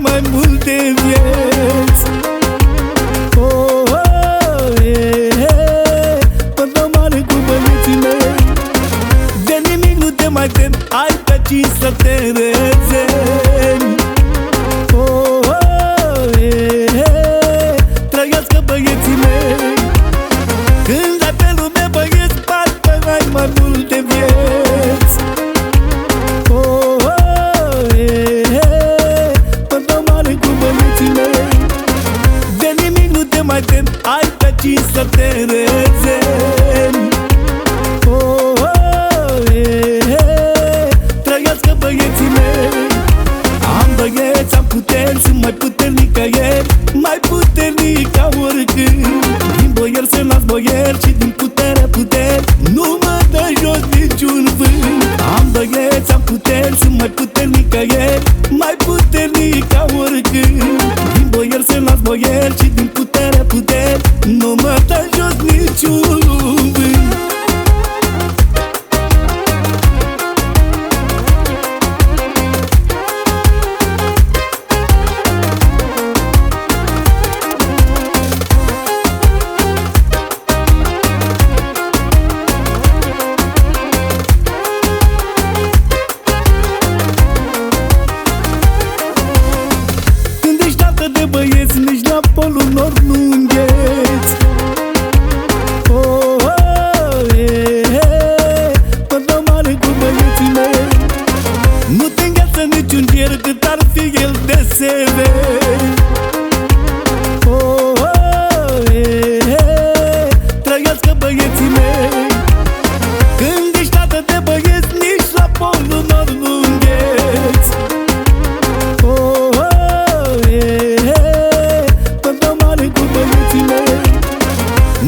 mai multe vieți. Oh, oh, eh, eh, Până mare cu băieții mei. De nimic nu te mai tem Ai pe cinci să te rezeni te mai tem Ai pe cinci să te rezeni Oh, oh, eh, eh, Trăiască băieții mei. Am băieți, am puteri Sunt mai puternic ca ieri Mai puternic ca oricând. Din boier se las boier Și din putere puteri Nu mă dă jos niciun vânt. Am băieți, am puteri Sunt mai puternic ca ieri Mai puternic ca oricând. Din boier se las boier Și ar fi el de sever oh, oh, eh, eh, Trăiască băieții mei. Când ești tată de băieți, nici la polul nor nu îngheți. Oh, oh, eh, eh, Până mare cu băieții mei.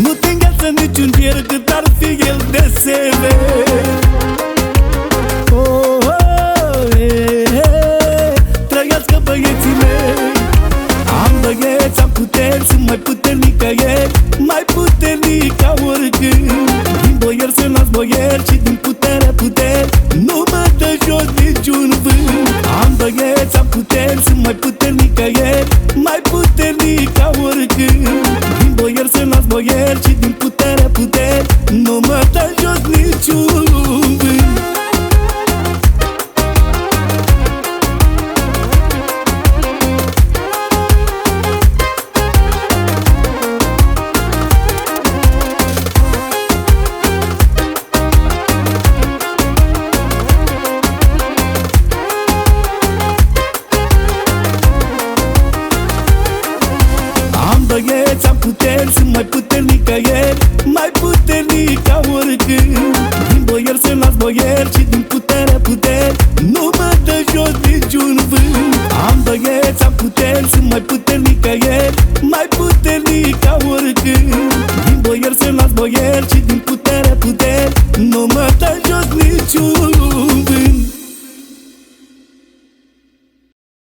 Nu te îngheață niciun ger cât ar fi el de sever ca oricând. Din boier se las boier și din băieți, am puteri, sunt mai puternic ca ieri Mai puternic ca oricând. Din boier se las boier și din